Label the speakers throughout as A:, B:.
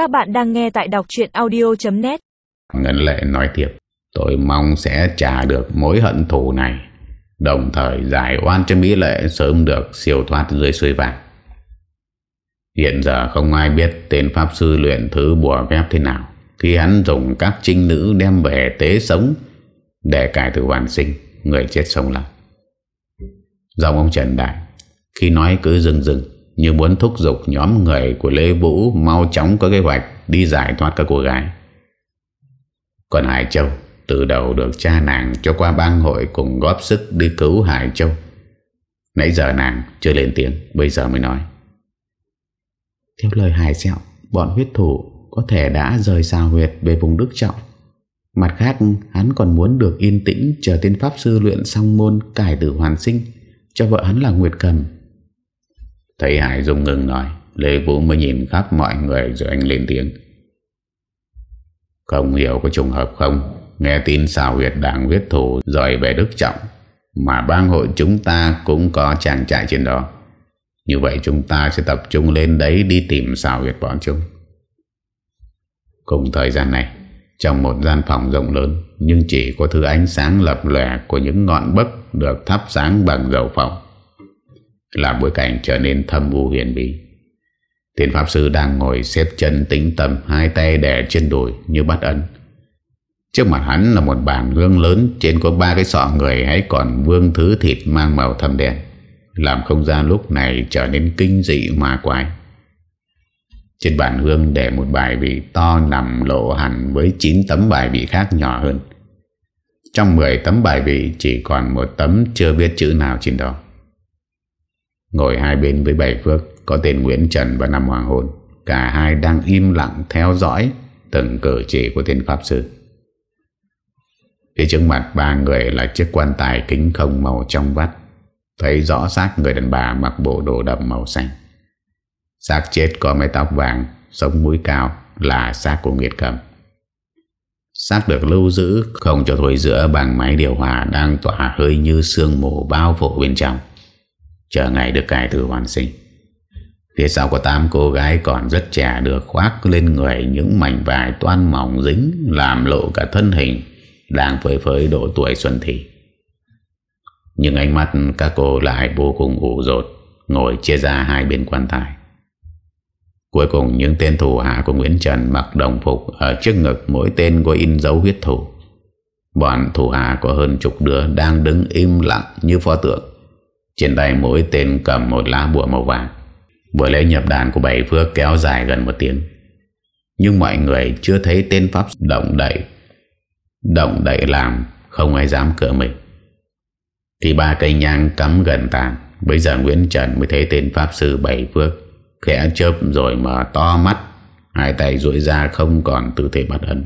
A: Các bạn đang nghe tại đọc chuyện audio.net
B: Ngân lệ nói tiếp, Tôi mong sẽ trả được mối hận thù này, Đồng thời giải oan cho Mỹ lệ sớm được siêu thoát dưới suối vàng. Hiện giờ không ai biết tên Pháp Sư luyện thứ bùa phép thế nào, Khi hắn dùng các trinh nữ đem về tế sống Để cải tử hoàn sinh, Người chết sống lại. Dòng ông Trần Đại, Khi nói cứ dừng dừng như muốn thúc giục nhóm người của Lê Vũ Mau chóng có kế hoạch Đi giải thoát các cô gái. Còn Hải Châu, Từ đầu được cha nàng cho qua bang hội Cùng góp sức đi cứu Hải Châu. Nãy giờ nàng chưa lên tiếng, Bây giờ mới nói.
C: Theo lời Hải Sẹo, Bọn huyết thủ có thể đã rời xa huyệt Về vùng Đức Trọng. Mặt khác, hắn còn muốn được yên tĩnh Chờ tên Pháp Sư luyện xong môn Cải tử hoàn sinh, Cho vợ hắn là Nguyệt Cầm
B: Thấy Hải Dung ngừng nói, Lê Vũ mới nhìn khắp mọi người Rồi anh lên tiếng. Không hiểu có trùng hợp không? Nghe tin xào huyệt đảng huyết thủ Rồi về Đức Trọng, Mà bang hội chúng ta cũng có chàng trại trên đó. Như vậy chúng ta sẽ tập trung lên đấy Đi tìm xào huyệt bọn chúng. Cùng thời gian này, Trong một gian phòng rộng lớn, Nhưng chỉ có thứ ánh sáng lập lẻ Của những ngọn bấc Được thắp sáng bằng dầu phòng làm bối cảnh trở nên thâm u huyền bí. Tiền Pháp Sư đang ngồi xếp chân tĩnh tâm, Hai tay đè trên đùi như bắt ấn. Trước mặt hắn là một bàn gương lớn, Trên có ba cái sọ người hay còn vương thứ thịt mang màu thâm đen, Làm không gian lúc này trở nên kinh dị ma quái. Trên bàn gương để một bài vị to nằm lộ hẳn Với 9 tấm bài vị khác nhỏ hơn. Trong 10 tấm bài vị chỉ còn một tấm chưa biết chữ nào trên đó. Ngồi hai bên với bảy phước, Có tên Nguyễn Trần và Năm Hoàng Hôn. Cả hai đang im lặng theo dõi Từng cử chỉ của tên Pháp Sư. Phía trước mặt ba người là chiếc quan tài kính không màu trong vắt. Thấy rõ xác người đàn bà mặc bộ đồ đậm màu xanh. Xác chết có mái tóc vàng, Sống mũi cao, là xác của Nguyệt Cầm Xác được lưu giữ không cho thổi giữa bằng máy điều hòa Đang tỏa hơi như sương mù bao phủ bên trong. Chờ ngày được cải tử hoàn sinh Phía sau có 8 cô gái còn rất trẻ được khoác lên người những mảnh vải toan mỏng dính Làm lộ cả thân hình đang phơi phới độ tuổi xuân thị. Nhưng ánh mắt các cô lại vô cùng ủ rột, ngồi chia ra hai bên quan tài. Cuối cùng những tên thủ hạ của Nguyễn Trần mặc đồng phục ở trước ngực mỗi tên có in dấu huyết thủ. Bọn thủ hạ có hơn chục đứa đang đứng im lặng như pho tượng. Trên tay mỗi tên cầm một lá bùa màu vàng. Buổi lễ nhập đàn của Bảy Phước kéo dài gần một tiếng. Nhưng mọi người chưa thấy tên Pháp động đậy Động đậy làm Không ai dám cửa mình Thì ba cây nhang cắm gần tàn Bây giờ Nguyễn Trần mới thấy tên Pháp Sư Bảy Phước Khẽ chớp rồi mở to mắt, Hai tay duỗi ra không còn tư thế bắt ấn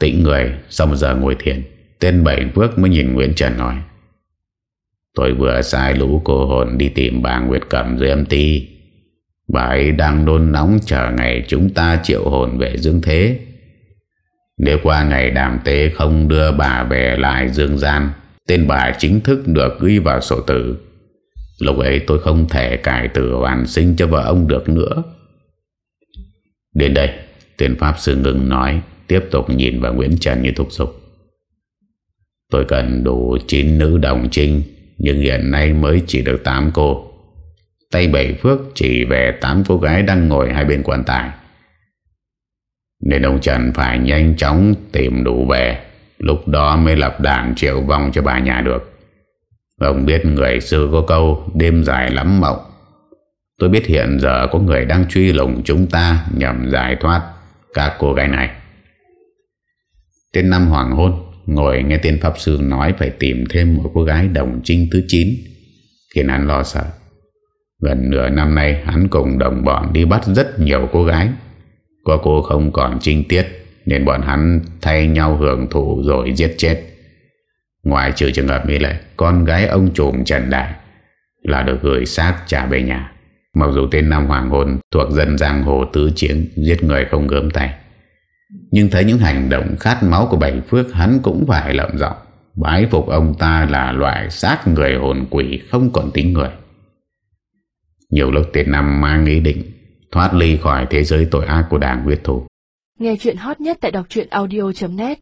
B: Tĩnh người Sau một giờ ngồi thiền Tên Bảy Phước mới nhìn Nguyễn Trần nói, Tôi vừa sai lũ cô hồn đi tìm bà Nguyệt Cẩm dưới âm ti. Bà ấy đang đôn nóng chờ ngày chúng ta triệu hồn về dương thế. Nếu qua ngày đàm tế không đưa bà về lại dương gian, Tên bà chính thức được ghi vào sổ tử. Lúc ấy tôi không thể cải tử hoàn sinh cho vợ ông được nữa. Đến đây Tên Pháp Sư ngừng nói, Tiếp tục nhìn vào Nguyễn Trần như thúc giục. Tôi cần đủ 9 nữ đồng trinh, Nhưng hiện nay mới chỉ được 8 cô. Tay bảy phước chỉ về tám cô gái đang ngồi hai bên quan tài. Nên ông Trần phải nhanh chóng tìm đủ về, Lúc đó mới lập đàn triệu vong cho bà nhà được. Ông biết người xưa có câu, Đêm dài lắm mộng. Tôi biết hiện giờ có người đang truy lùng chúng ta, Nhằm giải thoát các cô gái này. Tên năm hoàng hôn Ngồi nghe tên Pháp Sư nói Phải tìm thêm một cô gái đồng trinh thứ 9 Khiến hắn lo sợ. Gần nửa năm nay, hắn cùng đồng bọn đi bắt rất nhiều cô gái. Có cô không còn trinh tiết, Nên bọn hắn thay nhau hưởng thụ rồi giết chết. Ngoài trừ trường hợp như lệ Con gái ông trùm Trần Đại Là được gửi xác trả về nhà. Mặc dù tên Nam Hoàng Hôn Thuộc dân giang hồ tứ chiến, Giết người không gớm tay. Nhưng thấy những hành động khát máu của Bảy Phước, Hắn cũng phải lợm giọng. Bái phục ông ta là loại sát người hồn quỷ Không còn tính người. Nhiều lúc Tiết Năm mang ý định thoát ly khỏi thế giới tội ác của đảng huyết thủ.
A: Nghe chuyện hot nhất tại đọc audio.net